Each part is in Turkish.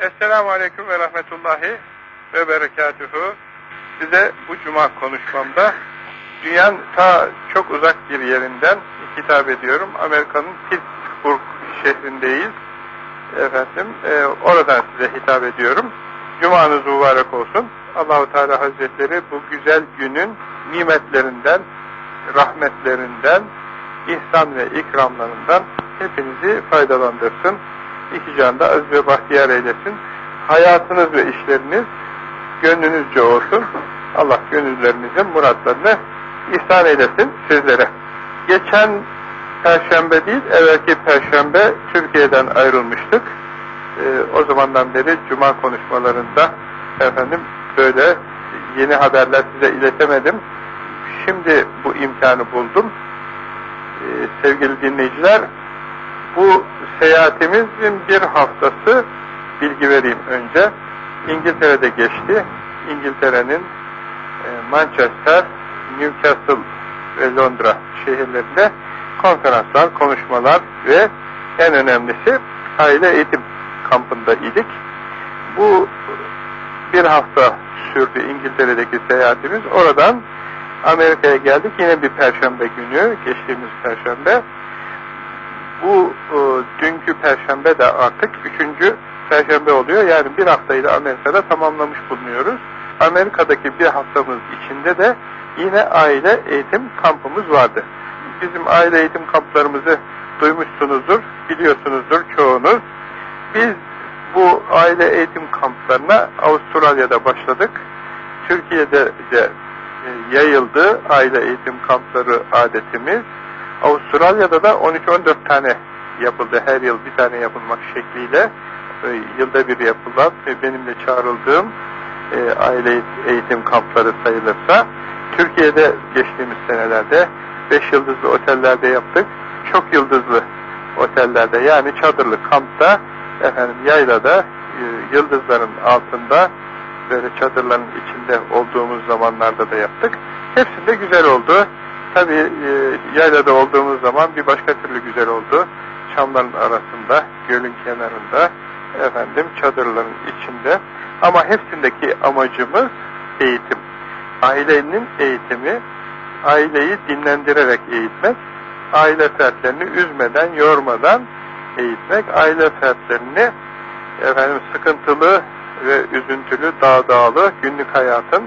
Esselamu Aleyküm ve Rahmetullahi ve Berekatuhu. Size bu cuma konuşmamda dünyanın ta çok uzak bir yerinden hitap ediyorum. Amerika'nın Pittsburgh şehrindeyiz. Efendim, e, oradan size hitap ediyorum. Cumanız mübarek olsun. Allahu Teala Hazretleri bu güzel günün nimetlerinden, rahmetlerinden, ihsan ve ikramlarından hepinizi faydalandırsın. İki canda az ve bahtiyar eylesin. Hayatınız ve işleriniz gönlünüzce olsun. Allah gönüllerinizin muratlarını ihsan eylesin sizlere. Geçen Perşembe değil, evvelki Perşembe Türkiye'den ayrılmıştık. Ee, o zamandan beri Cuma konuşmalarında efendim böyle yeni haberler size iletemedim. Şimdi bu imkanı buldum. Ee, sevgili dinleyiciler, bu seyahatimizin bir haftası bilgi vereyim önce. İngiltere'de geçti. İngiltere'nin e, Manchester, Newcastle ve Londra şehirlerinde konferanslar, konuşmalar ve en önemlisi aile eğitim kampında idik. Bu bir hafta sürdü İngiltere'deki seyahatimiz. Oradan Amerika'ya geldik. Yine bir perşembe günü, geçtiğimiz perşembe. Bu e, dünkü perşembe de artık üçüncü perşembe oluyor. Yani bir haftayı da Amerika'da tamamlamış bulunuyoruz. Amerika'daki bir haftamız içinde de yine aile eğitim kampımız vardı. Bizim aile eğitim kamplarımızı duymuşsunuzdur, biliyorsunuzdur çoğunuz. Biz bu aile eğitim kamplarına Avustralya'da başladık. Türkiye'de de e, yayıldı aile eğitim kampları adetimiz. Avustralya'da da 13-14 tane yapıldı. Her yıl bir tane yapılmak şekliyle e, yılda bir yapılan ve benim de çağrıldığım e, aile eğitim kampları sayılırsa Türkiye'de geçtiğimiz senelerde 5 yıldızlı otellerde yaptık. Çok yıldızlı otellerde yani çadırlı kampta efendim yaylada e, yıldızların altında böyle çadırların içinde olduğumuz zamanlarda da yaptık. Hepsinde güzel oldu. Tabi e, yaylada olduğumuz zaman bir başka türlü güzel oldu. Çamların arasında, gölün kenarında, efendim çadırların içinde. Ama hepsindeki amacımız eğitim. Ailenin eğitimi, aileyi dinlendirerek eğitmek, aile fertlerini üzmeden, yormadan eğitmek, aile fertlerini efendim sıkıntılı ve üzüntülü, dağdağlı günlük hayatın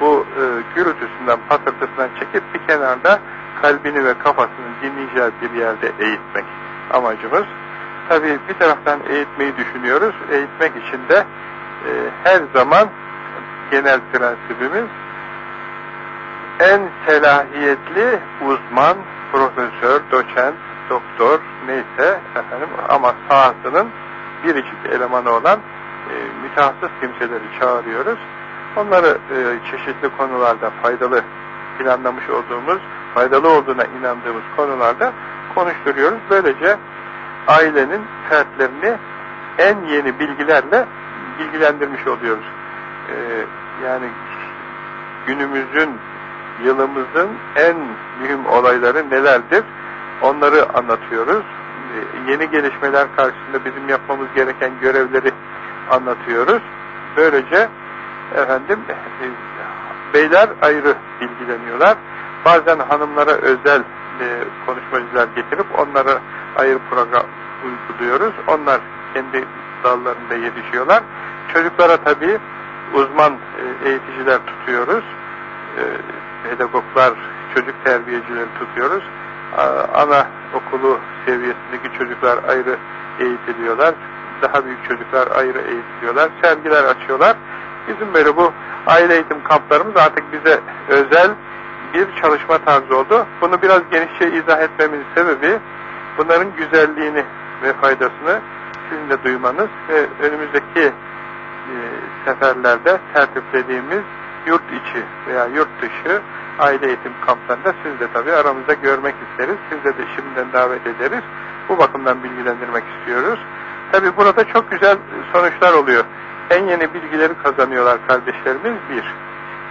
bu e, gürültüsünden, patırtısından çekip bir kenarda kalbini ve kafasını dinleyeceği bir yerde eğitmek amacımız. Tabi bir taraftan eğitmeyi düşünüyoruz. Eğitmek için de e, her zaman genel prensibimiz en selahiyetli uzman, profesör, doçent, doktor neyse efendim ama sahasının biricik elemanı olan e, mütehassıs kimseleri çağırıyoruz. Onları e, çeşitli konularda faydalı planlamış olduğumuz, faydalı olduğuna inandığımız konularda konuşturuyoruz. Böylece ailenin fertlerini en yeni bilgilerle bilgilendirmiş oluyoruz. Ee, yani günümüzün, yılımızın en mühim olayları nelerdir? Onları anlatıyoruz. Ee, yeni gelişmeler karşısında bizim yapmamız gereken görevleri anlatıyoruz. Böylece efendim e, beyler ayrı bilgileniyorlar. Bazen hanımlara özel e, konuşmacılar getirip onlara ayrı program uyguluyoruz. Onlar kendi dallarında yetişiyorlar. Çocuklara tabi uzman e, eğiticiler tutuyoruz. E, pedagoglar, çocuk terbiyecileri tutuyoruz. Ana okulu seviyesindeki çocuklar ayrı eğitiliyorlar. Daha büyük çocuklar ayrı eğitiliyorlar. Sergiler açıyorlar. Bizim böyle bu aile eğitim kamplarımız artık bize özel bir çalışma tarzı oldu. Bunu biraz genişçe izah etmemin sebebi bunların güzelliğini ve faydasını sizin de duymanız ve önümüzdeki e, seferlerde tertiplediğimiz yurt içi veya yurt dışı aile eğitim kamplarında siz de tabii aramızda görmek isteriz. Siz de, de şimdiden davet ederiz. Bu bakımdan bilgilendirmek istiyoruz. Tabi burada çok güzel sonuçlar oluyor. En yeni bilgileri kazanıyorlar kardeşlerimiz bir.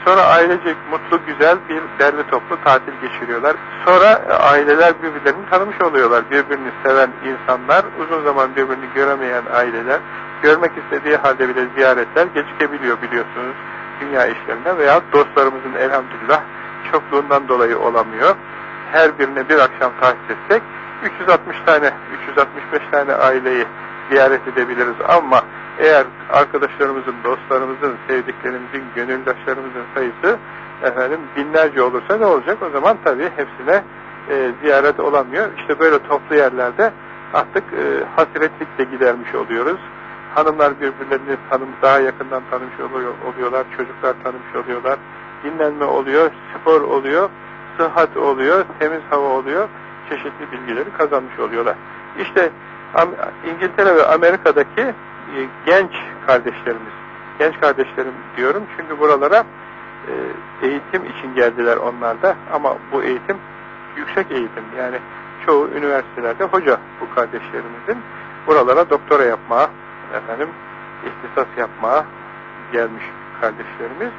Sonra ailecek mutlu güzel bir derli toplu tatil geçiriyorlar. Sonra e, aileler birbirlerini tanımış oluyorlar. Birbirini seven insanlar, uzun zaman birbirini göremeyen aileler, görmek istediği halde bile ziyaretler gecikebiliyor biliyorsunuz dünya işlerinde veya dostlarımızın elhamdülillah çokluğundan dolayı olamıyor. Her birine bir akşam tahsis etsek 360 tane, 365 tane aileyi ziyaret edebiliriz ama eğer arkadaşlarımızın, dostlarımızın, sevdiklerimizin, gönüldaşlarımızın sayısı efendim binlerce olursa ne olacak? O zaman tabii hepsine e, ziyaret olamıyor. İşte böyle toplu yerlerde artık e, hasretlikle gidermiş oluyoruz. Hanımlar birbirlerini tanım, daha yakından tanımış oluyor, oluyorlar, çocuklar tanımış oluyorlar, dinlenme oluyor, spor oluyor, sıhhat oluyor, temiz hava oluyor, çeşitli bilgileri kazanmış oluyorlar. İşte İngiltere ve Amerika'daki e, genç kardeşlerimiz, genç kardeşlerim diyorum. Çünkü buralara e, eğitim için geldiler onlar da. Ama bu eğitim yüksek eğitim. Yani çoğu üniversitelerde hoca bu kardeşlerimizin buralara doktora yapmaya efendim ihtisas yapmaya gelmiş kardeşlerimiz.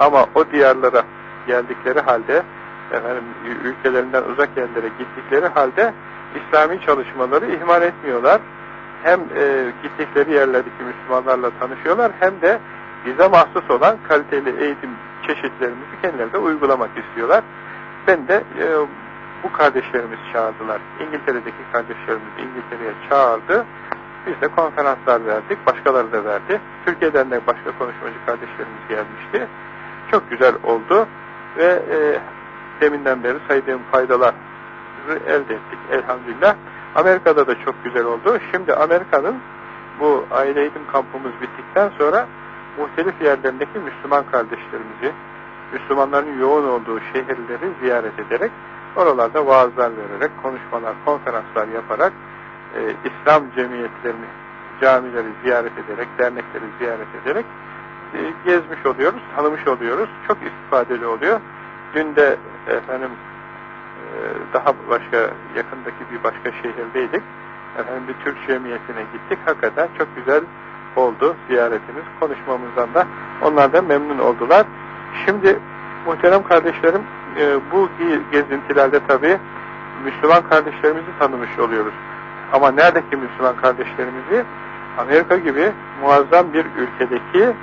Ama o diyarlara geldikleri halde efendim ülkelerinden uzak yerlere gittikleri halde İslami çalışmaları ihmal etmiyorlar. Hem e, gittikleri yerlerdeki Müslümanlarla tanışıyorlar hem de bize mahsus olan kaliteli eğitim çeşitlerimizi kendileri de uygulamak istiyorlar. Ben de e, bu kardeşlerimiz çağırdılar. İngiltere'deki kardeşlerimiz İngiltere'ye çağırdı. Biz de konferanslar verdik. Başkaları da verdi. Türkiye'den de başka konuşmacı kardeşlerimiz gelmişti. Çok güzel oldu ve e, deminden beri saydığım faydalar elde ettik elhamdülillah. Amerika'da da çok güzel oldu. Şimdi Amerika'nın bu aile eğitim kampımız bittikten sonra muhtelif yerlerindeki Müslüman kardeşlerimizi, Müslümanların yoğun olduğu şehirleri ziyaret ederek, oralarda vaazlar vererek, konuşmalar, konferanslar yaparak, e, İslam cemiyetlerini, camileri ziyaret ederek, dernekleri ziyaret ederek e, gezmiş oluyoruz, tanımış oluyoruz. Çok istifadeli oluyor. Dün de efendim daha başka yakındaki bir başka şehirdeydik. Efendim bir Türk cemiyetine gittik. Hakikaten çok güzel oldu ziyaretimiz. Konuşmamızdan da onlar da memnun oldular. Şimdi muhterem kardeşlerim e, bu gezintilerde tabii Müslüman kardeşlerimizi tanımış oluyoruz. Ama neredeki Müslüman kardeşlerimizi Amerika gibi muazzam bir ülkedeki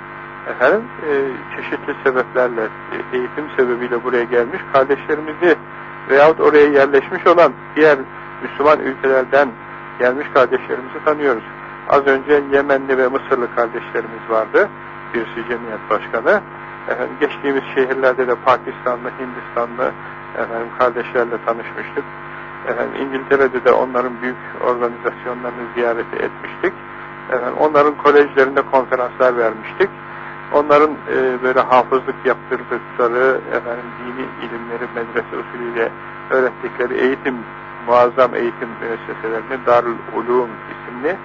efendim e, çeşitli sebeplerle e, eğitim sebebiyle buraya gelmiş kardeşlerimizi veyahut oraya yerleşmiş olan diğer Müslüman ülkelerden gelmiş kardeşlerimizi tanıyoruz. Az önce Yemenli ve Mısırlı kardeşlerimiz vardı. Birisi cemiyet başkanı. Efendim, geçtiğimiz şehirlerde de Pakistanlı, Hindistanlı efendim, kardeşlerle tanışmıştık. Efendim, İngiltere'de de onların büyük organizasyonlarını ziyaret etmiştik. Efendim, onların kolejlerinde konferanslar vermiştik. Onların e, böyle hafızlık yaptırdıkları, efendim dini ilimleri medrese usulüyle öğrettikleri eğitim, muazzam eğitim müesseselerini, Darül Ulum isimli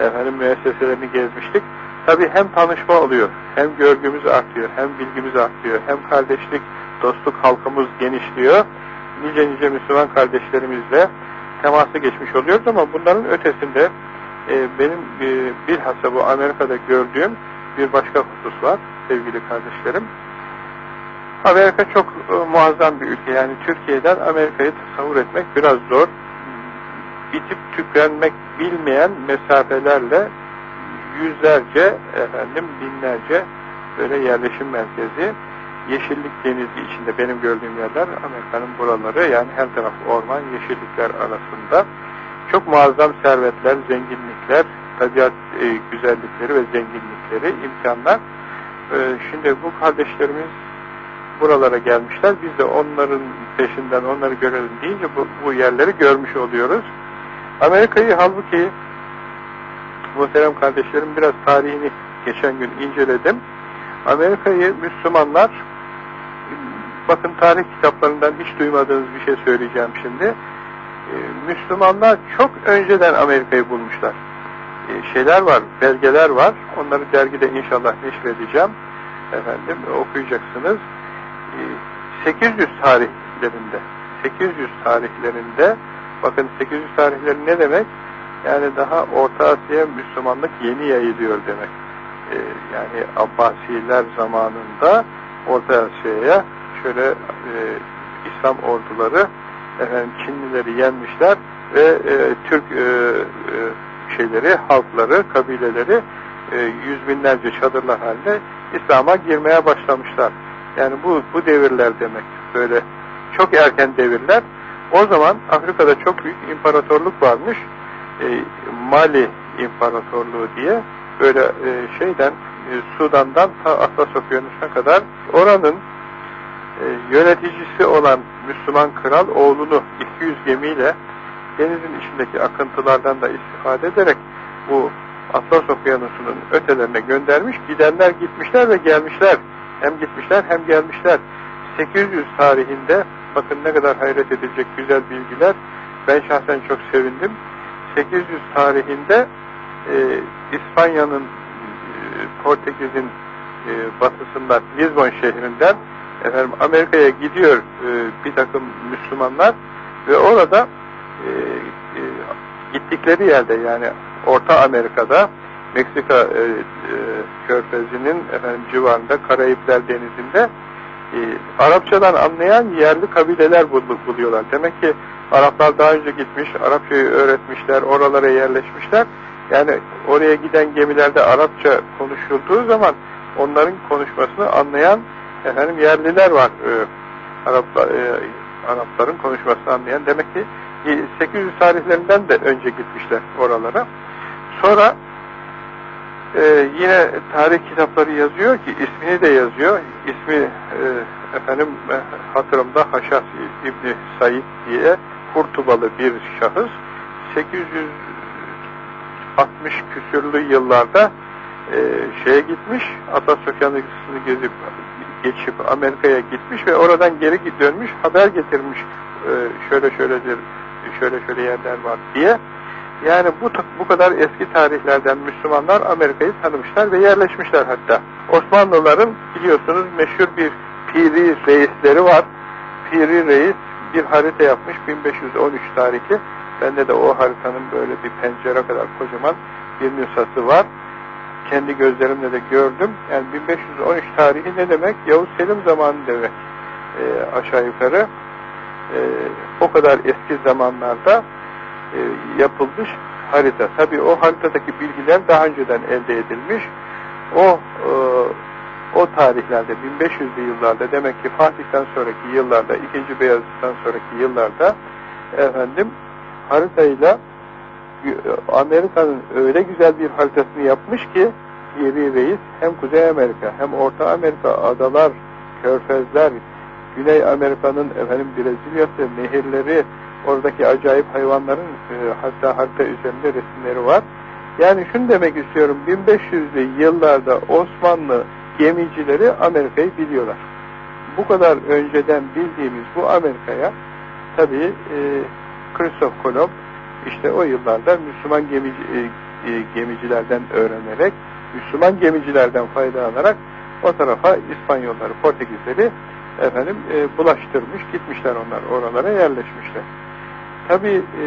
efendim müesseselerini gezmiştik. Tabi hem tanışma oluyor, hem görgümüz artıyor, hem bilgimiz artıyor, hem kardeşlik, dostluk halkımız genişliyor. Nice nice Müslüman kardeşlerimizle teması geçmiş oluyoruz ama bunların ötesinde e, benim e, bilhassa bu Amerika'da gördüğüm bir başka husus var sevgili kardeşlerim. Amerika çok e, muazzam bir ülke. Yani Türkiye'den Amerika'yı tasavvur etmek biraz zor. Bitip tükenmek bilmeyen mesafelerle yüzlerce, efendim binlerce böyle yerleşim merkezi, yeşillik denizi içinde benim gördüğüm yerler Amerika'nın buraları yani her taraf orman, yeşillikler arasında çok muazzam servetler, zenginlikler, tabiat e, güzellikleri ve zenginlikleri, imkanlar. E, şimdi bu kardeşlerimiz buralara gelmişler. Biz de onların peşinden onları görelim deyince bu, bu yerleri görmüş oluyoruz. Amerika'yı halbuki muhterem kardeşlerim biraz tarihini geçen gün inceledim. Amerika'yı Müslümanlar bakın tarih kitaplarından hiç duymadığınız bir şey söyleyeceğim şimdi. Ee, Müslümanlar çok önceden Amerika'yı bulmuşlar. E, şeyler var, belgeler var. Onları dergide inşallah neşredeceğim. Efendim okuyacaksınız. 800 e, tarihlerinde 800 tarihlerinde bakın 800 tarihleri ne demek? Yani daha Orta Asya Müslümanlık yeni yayılıyor demek. E, yani Abbasiler zamanında Orta Asya'ya şöyle İslam orduları efendim Çinlileri yenmişler ve e, Türk e, e, şeyleri, halkları, kabileleri e, yüz binlerce çadırlar halinde İslam'a girmeye başlamışlar. Yani bu, bu devirler demek. Böyle çok erken devirler. O zaman Afrika'da çok büyük imparatorluk varmış. E, Mali İmparatorluğu diye böyle e, şeyden e, Sudan'dan ta Atlas Okyanusu'na kadar oranın e, yöneticisi olan Müslüman kral oğlunu 200 gemiyle denizin içindeki akıntılardan da istifade ederek bu Atlas Okyanusu'nun ötelerine göndermiş. Gidenler gitmişler ve gelmişler. Hem gitmişler hem gelmişler. 800 tarihinde bakın ne kadar hayret edilecek güzel bilgiler. Ben şahsen çok sevindim. 800 tarihinde e, İspanya'nın e, Portekiz'in e, batısından Lisbon şehrinden efendim Amerika'ya gidiyor e, bir takım Müslümanlar ve orada e, e, gittikleri yerde yani Orta Amerika'da Meksika e, e, körfezinin efendim civarında Karayipler denizinde e, Arapçadan anlayan yerli kabileler bul buluyorlar. Demek ki Araplar daha önce gitmiş, Arapçayı öğretmişler, oralara yerleşmişler. Yani oraya giden gemilerde Arapça konuşulduğu zaman onların konuşmasını anlayan efendim yerliler var. E, Araplar, e, Arapların konuşmasını anlayan. Demek ki 800 tarihlerinden de önce gitmişler oralara. Sonra e, yine tarih kitapları yazıyor ki ismini de yazıyor. İsmi e, efendim e, hatırımda Haşas İbni Said diye Kurtubalı bir şahıs 860 küsürlü yıllarda e, şeye gitmiş Okyanusu'nu gezip geçip Amerika'ya gitmiş ve oradan geri dönmüş haber getirmiş e, şöyle şöyledir şöyle şöyle yerler var diye yani bu bu kadar eski tarihlerden Müslümanlar Amerika'yı tanımışlar ve yerleşmişler hatta. Osmanlıların biliyorsunuz meşhur bir Piri reisleri var. Piri reis bir harita yapmış 1513 tarihli. Bende de o haritanın böyle bir pencere kadar kocaman bir nüshası var. Kendi gözlerimle de gördüm. Yani 1513 tarihi ne demek? Yavuz Selim zamanı demek. E, aşağı yukarı. E, o kadar eski zamanlarda e, yapılmış harita. Tabi o haritadaki bilgiler daha önceden elde edilmiş. O e, o tarihlerde 1500'lü yıllarda demek ki Fatih'ten sonraki yıllarda, 2. Beyazıt'tan sonraki yıllarda efendim haritayla Amerika'nın öyle güzel bir haritasını yapmış ki Yeri Reis hem Kuzey Amerika hem Orta Amerika adalar, körfezler, Güney Amerika'nın efendim Brezilya'sı, nehirleri, Oradaki acayip hayvanların e, hatta harita üzerinde resimleri var. Yani şunu demek istiyorum, 1500'lü yıllarda Osmanlı gemicileri Amerika'yı biliyorlar. Bu kadar önceden bildiğimiz bu Amerika'ya tabi e, Christoph Kolomb işte o yıllarda Müslüman gemici, e, e, gemicilerden öğrenerek, Müslüman gemicilerden faydalanarak o tarafa İspanyolları, Portekizleri efendim e, bulaştırmış, gitmişler onlar oralara yerleşmişler. Tabi e,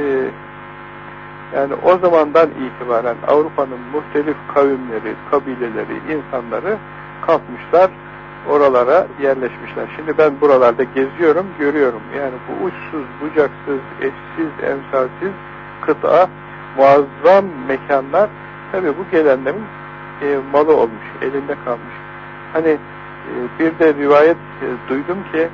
yani o zamandan itibaren Avrupa'nın muhtelif kavimleri, kabileleri, insanları kalkmışlar, oralara yerleşmişler. Şimdi ben buralarda geziyorum, görüyorum. Yani bu uçsuz, bucaksız, eşsiz, emsalsiz kıta, muazzam mekanlar, tabi bu gelenlerin e, malı olmuş, elinde kalmış. Hani bir de rivayet e, duydum ki,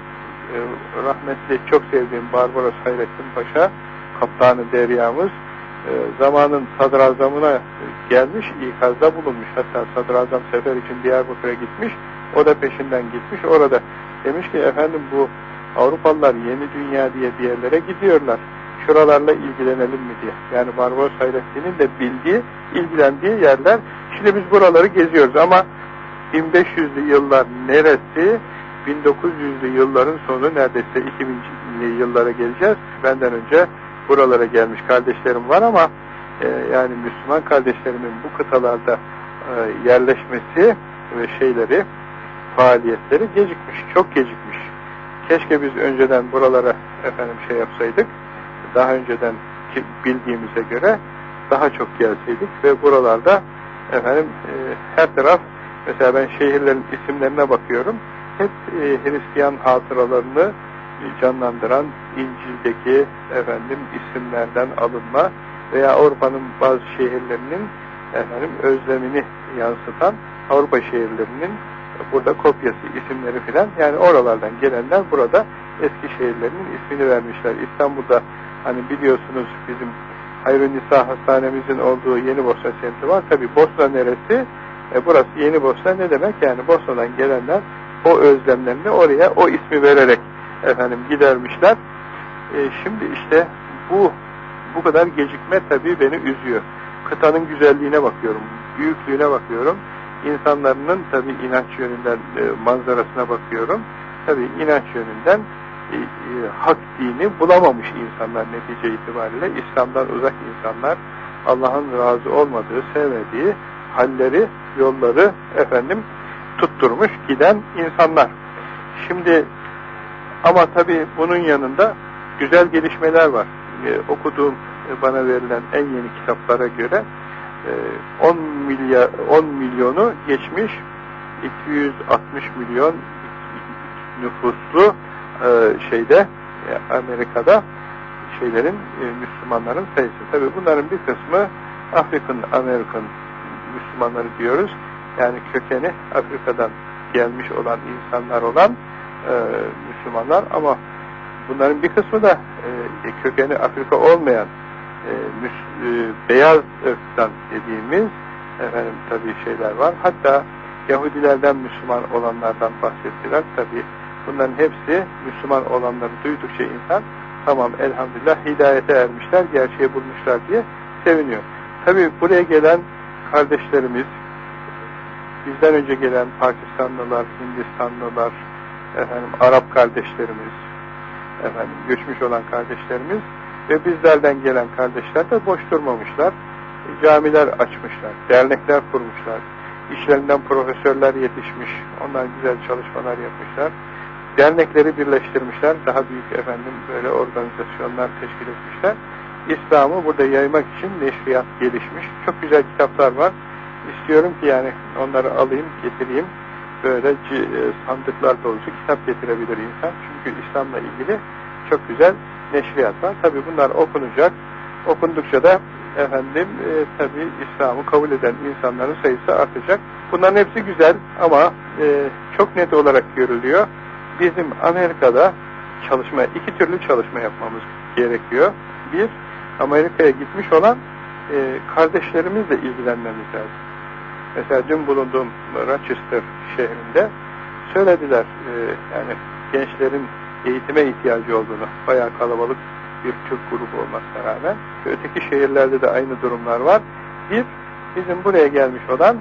e, rahmetli çok sevdiğim Barbaros Hayrettin Paşa kaptanı deryamız e, zamanın sadrazamına gelmiş ikazda bulunmuş. Hatta sadrazam sefer için Diyarbakır'a gitmiş o da peşinden gitmiş orada. Demiş ki efendim bu Avrupalılar yeni dünya diye bir yerlere gidiyorlar. Şuralarla ilgilenelim mi? diye. Yani Barbaros Hayrettin'in de bildiği ilgilendiği yerler. Şimdi biz buraları geziyoruz ama 1500'lü yıllar neresi 1900'lü yılların sonu neredeyse 2000'li yıllara geleceğiz. Benden önce buralara gelmiş kardeşlerim var ama e, yani Müslüman kardeşlerimin bu kıtalarda e, yerleşmesi ve şeyleri, faaliyetleri gecikmiş, çok gecikmiş. Keşke biz önceden buralara efendim şey yapsaydık, daha önceden bildiğimize göre daha çok gelseydik ve buralarda efendim e, her taraf mesela ben şehirlerin isimlerine bakıyorum hep e, Hristiyan hatıralarını e, canlandıran İncil'deki efendim isimlerden alınma veya Avrupa'nın bazı şehirlerinin efendim özlemini yansıtan Avrupa şehirlerinin burada kopyası isimleri filan yani oralardan gelenler burada eski şehirlerinin ismini vermişler. İstanbul'da hani biliyorsunuz bizim Hayrun Nisa Hastanemizin olduğu Yeni Bosna semti var. Tabi Bosna neresi? E, burası Yeni Bosna ne demek? Yani Bosna'dan gelenler o özlemlerini oraya o ismi vererek efendim gidermişler. E, şimdi işte bu bu kadar gecikme tabii beni üzüyor. Kıtanın güzelliğine bakıyorum, büyüklüğüne bakıyorum. İnsanların tabii inanç yönünden e, manzarasına bakıyorum. Tabii inanç yönünden e, e, hak dini bulamamış insanlar netice itibariyle. İslam'dan uzak insanlar, Allah'ın razı olmadığı, sevmediği halleri, yolları efendim tutturmuş giden insanlar. Şimdi ama tabii bunun yanında güzel gelişmeler var. Ee, okuduğum e, bana verilen en yeni kitaplara göre e, 10 milyar 10 milyonu geçmiş 260 milyon nüfuslu e, şeyde e, Amerika'da şeylerin e, Müslümanların sayısı. Tabii bunların bir kısmı African American Müslümanları diyoruz. Yani kökeni Afrika'dan gelmiş olan insanlar olan e, Müslümanlar ama bunların bir kısmı da e, kökeni Afrika olmayan e, müs, e, beyaz ırktan dediğimiz efendim tabii şeyler var. Hatta Yahudilerden Müslüman olanlardan bahsettiler. Tabii bunların hepsi Müslüman olanları duydukça insan tamam elhamdülillah hidayete ermişler, gerçeği bulmuşlar diye seviniyor. Tabii buraya gelen kardeşlerimiz, bizden önce gelen Pakistanlılar, Hindistanlılar, efendim Arap kardeşlerimiz, efendim göçmüş olan kardeşlerimiz ve bizlerden gelen kardeşler de boş durmamışlar. Camiler açmışlar, dernekler kurmuşlar, işlerinden profesörler yetişmiş, onlar güzel çalışmalar yapmışlar. Dernekleri birleştirmişler, daha büyük efendim böyle organizasyonlar teşkil etmişler. İslam'ı burada yaymak için neşriyat gelişmiş. Çok güzel kitaplar var. İstiyorum ki yani onları alayım, getireyim. Böyle e, sandıklar dolusu kitap getirebilir insan. Çünkü İslam'la ilgili çok güzel neşriyat var. Tabi bunlar okunacak. Okundukça da efendim e, tabi İslam'ı kabul eden insanların sayısı artacak. Bunların hepsi güzel ama e, çok net olarak görülüyor. Bizim Amerika'da çalışma, iki türlü çalışma yapmamız gerekiyor. Bir, Amerika'ya gitmiş olan e, kardeşlerimizle ilgilenmemiz lazım. Mesela dün bulunduğum Rochester şehrinde söylediler e, yani gençlerin eğitime ihtiyacı olduğunu bayağı kalabalık bir Türk grubu olmasına rağmen öteki şehirlerde de aynı durumlar var. Bir, bizim buraya gelmiş olan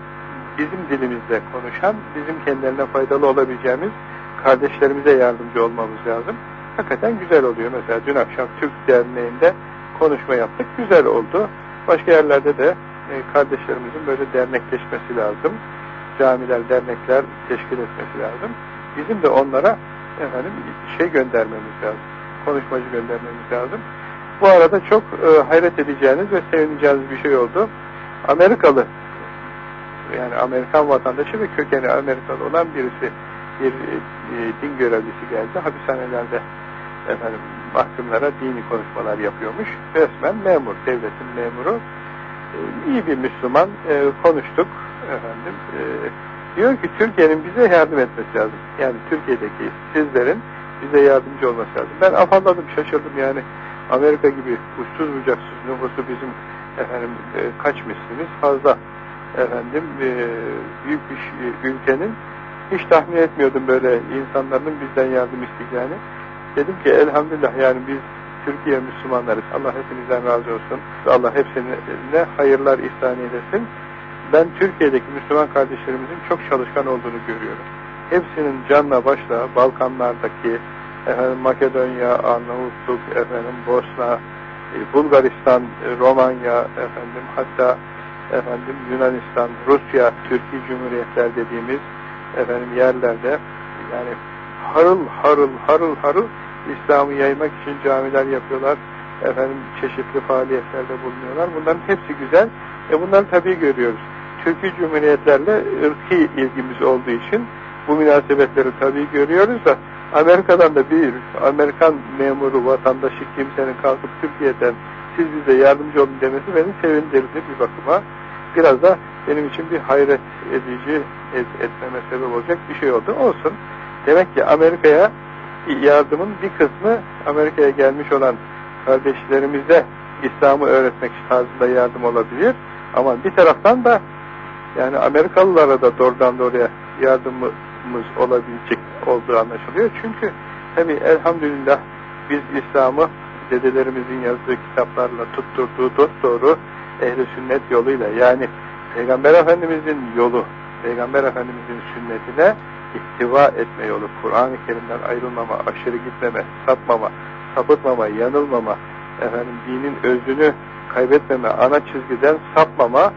bizim dilimizde konuşan, bizim kendilerine faydalı olabileceğimiz kardeşlerimize yardımcı olmamız lazım. Hakikaten güzel oluyor. Mesela dün akşam Türk Derneği'nde konuşma yaptık. Güzel oldu. Başka yerlerde de e, kardeşlerimizin böyle dernekleşmesi lazım. Camiler, dernekler teşkil etmesi lazım. Bizim de onlara efendim şey göndermemiz lazım. Konuşmacı göndermemiz lazım. Bu arada çok e, hayret edeceğiniz ve sevineceğiniz bir şey oldu. Amerikalı yani Amerikan vatandaşı ve kökeni Amerikalı olan birisi bir e, din görevlisi geldi. Hapishanelerde efendim mahkumlara dini konuşmalar yapıyormuş. Resmen memur, devletin memuru. E, iyi bir Müslüman e, konuştuk efendim. E, diyor ki Türkiye'nin bize yardım etmesi lazım. Yani Türkiye'deki sizlerin bize yardımcı olması lazım. Ben afalladım, şaşırdım yani. Amerika gibi uçsuz bucaksız nüfusu bizim efendim e, kaç mislimiz fazla efendim e, büyük bir ülkenin hiç tahmin etmiyordum böyle insanların bizden yardım isteyeceğini. Dedim ki elhamdülillah yani biz Türkiye Müslümanlarız. Allah hepinizden razı olsun. Allah hepsine hayırlar ihsan eylesin. Ben Türkiye'deki Müslüman kardeşlerimizin çok çalışkan olduğunu görüyorum. Hepsinin canla başla Balkanlardaki efendim Makedonya, Arnavutluk, efendim Bosna, e, Bulgaristan, e, Romanya, efendim hatta efendim Yunanistan, Rusya, Türkiye Cumhuriyetler dediğimiz efendim yerlerde yani harıl harıl harıl harıl İslam'ı yaymak için camiler yapıyorlar. Efendim çeşitli faaliyetlerde bulunuyorlar. Bunların hepsi güzel. E bunları tabii görüyoruz. Türkiye Cumhuriyetlerle ırki ilgimiz olduğu için bu münasebetleri tabii görüyoruz da Amerika'dan da bir Amerikan memuru, vatandaşı kimsenin kalkıp Türkiye'den siz bize yardımcı olun demesi beni sevindirdi bir bakıma. Biraz da benim için bir hayret edici et, etmeme sebep olacak bir şey oldu. Olsun. Demek ki Amerika'ya yardımın bir kısmı Amerika'ya gelmiş olan kardeşlerimize İslam'ı öğretmek tarzında yardım olabilir. Ama bir taraftan da yani Amerikalılara da doğrudan doğruya yardımımız olabilecek olduğu anlaşılıyor. Çünkü tabi elhamdülillah biz İslam'ı dedelerimizin yazdığı kitaplarla tutturduğu dost doğru ehli sünnet yoluyla yani Peygamber Efendimizin yolu, Peygamber Efendimizin sünnetine ihtiva etme yolu, Kur'an-ı Kerim'den ayrılmama, aşırı gitmeme, sapmama, sapıtmama, yanılmama, efendim dinin özünü kaybetmeme, ana çizgiden sapmama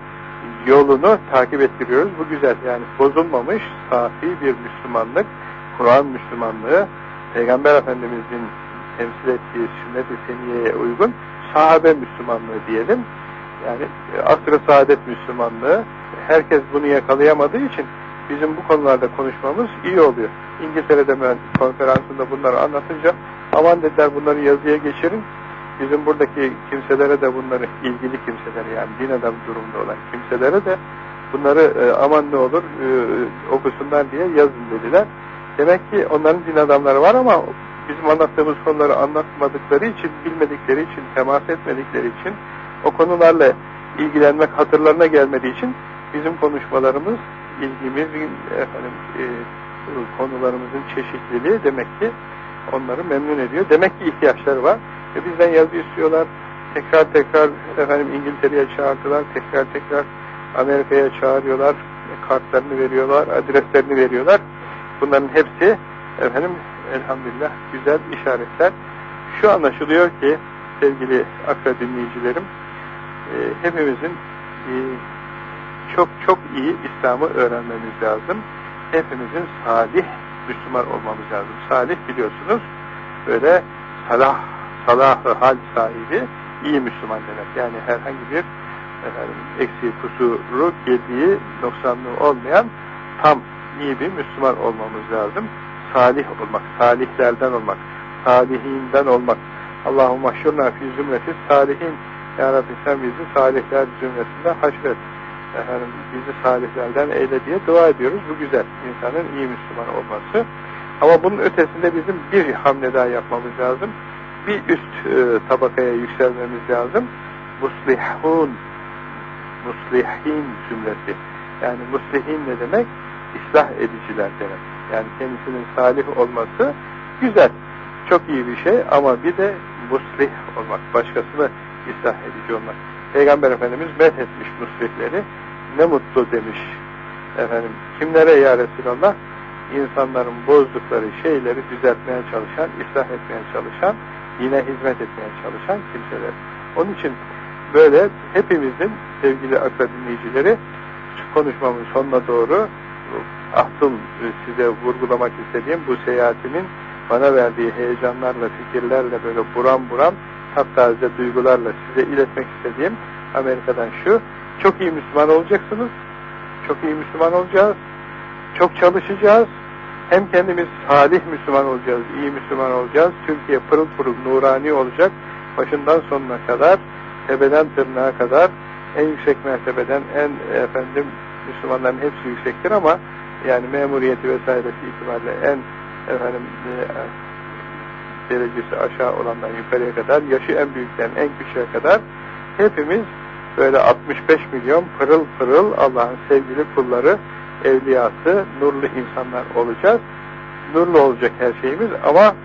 yolunu takip ettiriyoruz. Bu güzel. Yani bozulmamış, safi bir Müslümanlık, Kur'an Müslümanlığı, Peygamber Efendimizin temsil ettiği sünnet-i seniyeye uygun sahabe Müslümanlığı diyelim. Yani asr-ı saadet Müslümanlığı. Herkes bunu yakalayamadığı için bizim bu konularda konuşmamız iyi oluyor. İngiltere'de ben konferansında bunları anlatınca aman dediler bunları yazıya geçirin. Bizim buradaki kimselere de bunları ilgili kimselere yani din adam durumunda olan kimselere de bunları e, aman ne olur e, okusunlar diye yazın dediler. Demek ki onların din adamları var ama bizim anlattığımız konuları anlatmadıkları için, bilmedikleri için, temas etmedikleri için, o konularla ilgilenmek hatırlarına gelmediği için bizim konuşmalarımız, ilgimizin, efendim, e, konularımızın çeşitliliği demek ki onları memnun ediyor. Demek ki ihtiyaçları var. E bizden yazı istiyorlar. Tekrar tekrar efendim İngiltere'ye çağırdılar. Tekrar tekrar Amerika'ya çağırıyorlar. E, kartlarını veriyorlar, adreslerini veriyorlar. Bunların hepsi efendim elhamdülillah güzel işaretler. Şu anlaşılıyor ki sevgili akra dinleyicilerim e, hepimizin e, çok çok iyi İslam'ı öğrenmemiz lazım. Hepimizin salih Müslüman olmamız lazım. Salih biliyorsunuz böyle salah, salahı hal sahibi iyi Müslüman demek. Yani herhangi bir efendim, eksiği, kusuru, gediği, noksanlığı olmayan tam iyi bir Müslüman olmamız lazım. Salih olmak, salihlerden olmak, salihinden olmak. Allahümme şurna fi zümreti salihin. Ya Rabbi sen bizi salihler zümresinde haşret. Efendim, bizi salihlerden eyle diye dua ediyoruz. Bu güzel. insanın iyi Müslüman olması. Ama bunun ötesinde bizim bir hamle daha yapmamız lazım. Bir üst e, tabakaya yükselmemiz lazım. Muslihun, muslihin cümlesi. Yani muslihin ne demek? İslah ediciler demek. Yani kendisinin salih olması güzel. Çok iyi bir şey ama bir de muslih olmak. Başkasını ıslah edici olmak. Peygamber Efendimiz met etmiş muslihleri. Ne mutlu demiş. Efendim kimlere ya Resulallah? İnsanların bozdukları şeyleri düzeltmeye çalışan, ıslah etmeye çalışan, yine hizmet etmeye çalışan kimseler. Onun için böyle hepimizin sevgili akra dinleyicileri konuşmamın sonuna doğru asıl size vurgulamak istediğim bu seyahatimin bana verdiği heyecanlarla, fikirlerle böyle buram buram taptaze duygularla size iletmek istediğim Amerika'dan şu, çok iyi Müslüman olacaksınız, çok iyi Müslüman olacağız, çok çalışacağız, hem kendimiz salih Müslüman olacağız, iyi Müslüman olacağız, Türkiye pırıl pırıl nurani olacak, başından sonuna kadar, tepeden tırnağa kadar, en yüksek mertebeden en efendim Müslümanların hepsi yüksektir ama yani memuriyeti vesairesi itibariyle en efendim e, derecesi aşağı olandan yukarıya kadar, yaşı en büyükten en küçüğe kadar hepimiz böyle 65 milyon pırıl pırıl Allah'ın sevgili kulları, evliyası, nurlu insanlar olacağız. Nurlu olacak her şeyimiz ama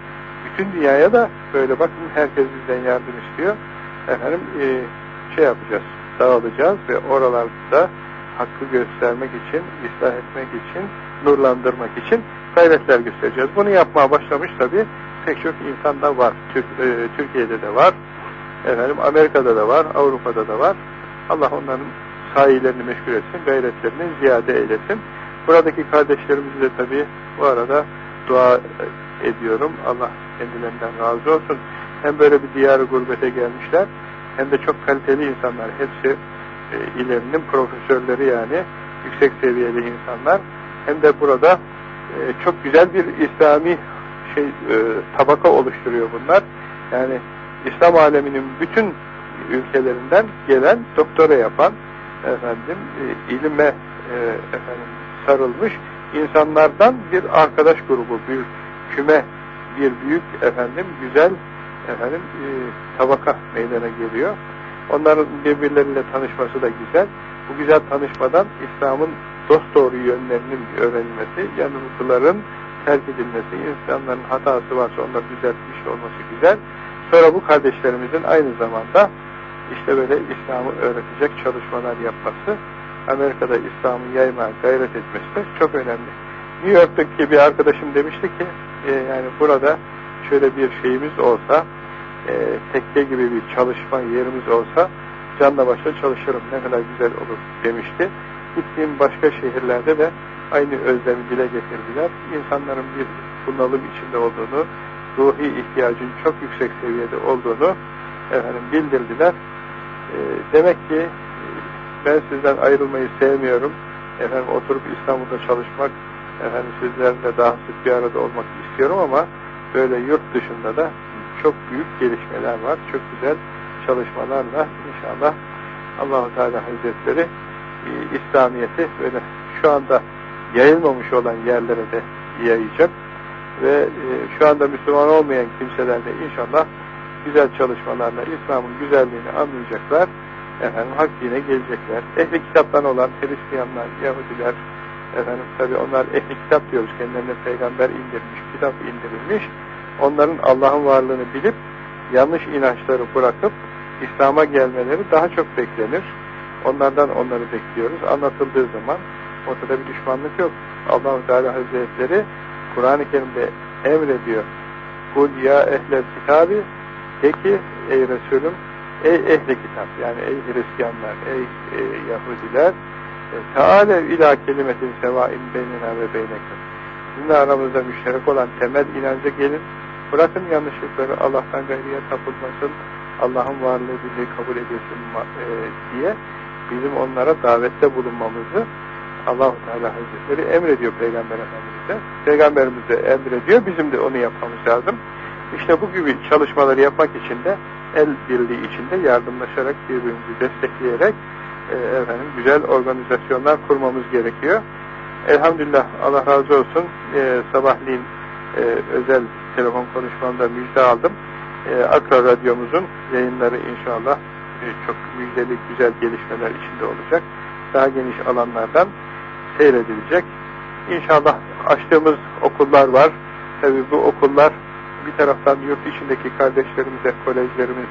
bütün dünyaya da böyle bakın herkes bizden yardım istiyor. Efendim e, şey yapacağız, dağılacağız ve oralarda hakkı göstermek için, ıslah etmek için, nurlandırmak için gayretler göstereceğiz. Bunu yapmaya başlamış tabi pek çok insanda var. Türk, e, Türkiye'de de var. Efendim Amerika'da da var, Avrupa'da da var. Allah onların sahilerini meşgul etsin, gayretlerini ziyade eylesin. Buradaki kardeşlerimizi de tabi bu arada dua ediyorum. Allah kendilerinden razı olsun. Hem böyle bir diyar gurbete gelmişler, hem de çok kaliteli insanlar. Hepsi e, ilerinin profesörleri yani yüksek seviyeli insanlar. Hem de burada e, çok güzel bir İslami şey e, tabaka oluşturuyor bunlar. Yani İslam aleminin bütün ülkelerinden gelen doktora yapan efendim e, ilime e, efendim sarılmış insanlardan bir arkadaş grubu, bir küme, bir büyük efendim güzel efendim e, tabaka meydana geliyor. Onların birbirleriyle tanışması da güzel. Bu güzel tanışmadan İslam'ın dost doğru yönlerinin öğrenilmesi, yanılgıların terk edilmesi, insanların hatası varsa onları düzeltmiş olması güzel. Sonra bu kardeşlerimizin aynı zamanda işte böyle İslam'ı öğretecek çalışmalar yapması, Amerika'da İslam'ı yaymaya gayret etmesi de çok önemli. New York'taki bir arkadaşım demişti ki, e, yani burada şöyle bir şeyimiz olsa, e, tekke gibi bir çalışma yerimiz olsa, canla başla çalışırım, ne kadar güzel olur demişti. Gittiğim başka şehirlerde de aynı özlemi dile getirdiler. İnsanların bir bunalım içinde olduğunu, ruhi ihtiyacın çok yüksek seviyede olduğunu efendim bildirdiler. E, demek ki ben sizden ayrılmayı sevmiyorum. Efendim oturup İstanbul'da çalışmak, efendim sizlerle daha sık bir arada olmak istiyorum ama böyle yurt dışında da çok büyük gelişmeler var. Çok güzel çalışmalarla inşallah Allahu Teala Hazretleri e, İslamiyeti böyle şu anda yayılmamış olan yerlere de yayacak ve e, şu anda Müslüman olmayan kimseler de inşallah güzel çalışmalarla İslam'ın güzelliğini anlayacaklar. Efendim hak dine gelecekler. Ehli kitaptan olan Hristiyanlar, Yahudiler, efendim tabi onlar ehli kitap diyoruz. Kendilerine peygamber indirmiş, kitap indirilmiş. Onların Allah'ın varlığını bilip yanlış inançları bırakıp İslam'a gelmeleri daha çok beklenir. Onlardan onları bekliyoruz. Anlatıldığı zaman ortada bir düşmanlık yok. Allahu Teala Hazretleri Kur'an-ı Kerim'de emrediyor. Kul ya ehlel kitabi de ki ey Resulüm ey ehli kitap yani ey Hristiyanlar ey e, Yahudiler e, Teala ila kelimetin sevain beynina ve beynekum sizinle aramızda müşterek olan temel inanca gelin bırakın yanlışlıkları Allah'tan gayriye tapılmasın Allah'ın varlığı birliği kabul edilsin e, diye bizim onlara davette bulunmamızı allah Teala Hazretleri emrediyor Peygamber Efendimiz'e. Peygamberimiz de emrediyor. Bizim de onu yapmamız lazım. İşte bu gibi çalışmaları yapmak için de el birliği içinde yardımlaşarak birbirimizi destekleyerek e, efendim güzel organizasyonlar kurmamız gerekiyor. Elhamdülillah Allah razı olsun e, sabahleyin e, özel telefon konuşmamda müjde aldım. E, Akra Radyomuzun yayınları inşallah e, çok müjdeli güzel gelişmeler içinde olacak. Daha geniş alanlardan seyredilecek. İnşallah açtığımız okullar var. Tabi bu okullar bir taraftan yurt içindeki kardeşlerimize, kolejlerimiz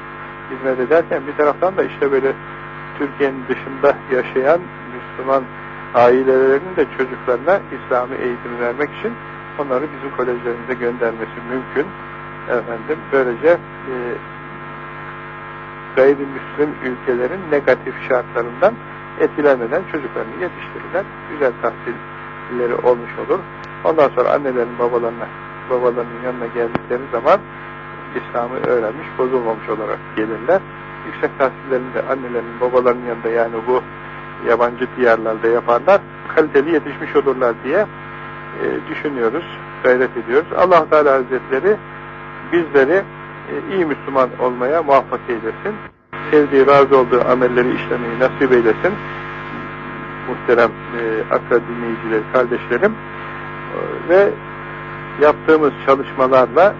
hizmet ederken bir taraftan da işte böyle Türkiye'nin dışında yaşayan Müslüman ailelerinin de çocuklarına İslami eğitim vermek için onları bizim kolejlerimize göndermesi mümkün. Efendim böylece e, gayrimüslim ülkelerin negatif şartlarından etkilenmeden çocuklarını yetiştirirler. Güzel tahsilleri olmuş olur. Ondan sonra annelerin babalarına babalarının yanına geldikleri zaman İslam'ı öğrenmiş, bozulmamış olarak gelirler. Yüksek tahsillerini de annelerin, babalarının yanında yani bu yabancı diyarlarda yaparlar. Kaliteli yetişmiş olurlar diye e, düşünüyoruz, gayret ediyoruz. allah Teala Hazretleri bizleri e, iyi Müslüman olmaya muvaffak eylesin. Sevdiği, razı olduğu amelleri işlemeyi nasip eylesin. Muhterem e, akra dinleyicileri, kardeşlerim. E, ve yaptığımız çalışmalarla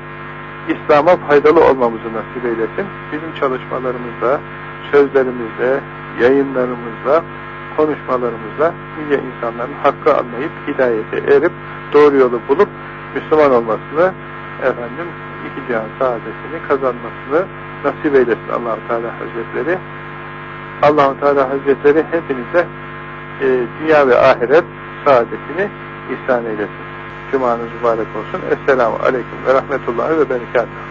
İslam'a faydalı olmamızı nasip eylesin. Bizim çalışmalarımızla, sözlerimizle, yayınlarımızla, konuşmalarımızla nice insanların hakkı anlayıp hidayete erip doğru yolu bulup Müslüman olmasını efendim iki cihan saadetini kazanmasını nasip eylesin allah Teala Hazretleri. allah Teala Hazretleri hepinize e, dünya ve ahiret saadetini ihsan eylesin. Cumanız mübarek olsun. Esselamu Aleyküm ve Rahmetullahi ve Berekatuhu.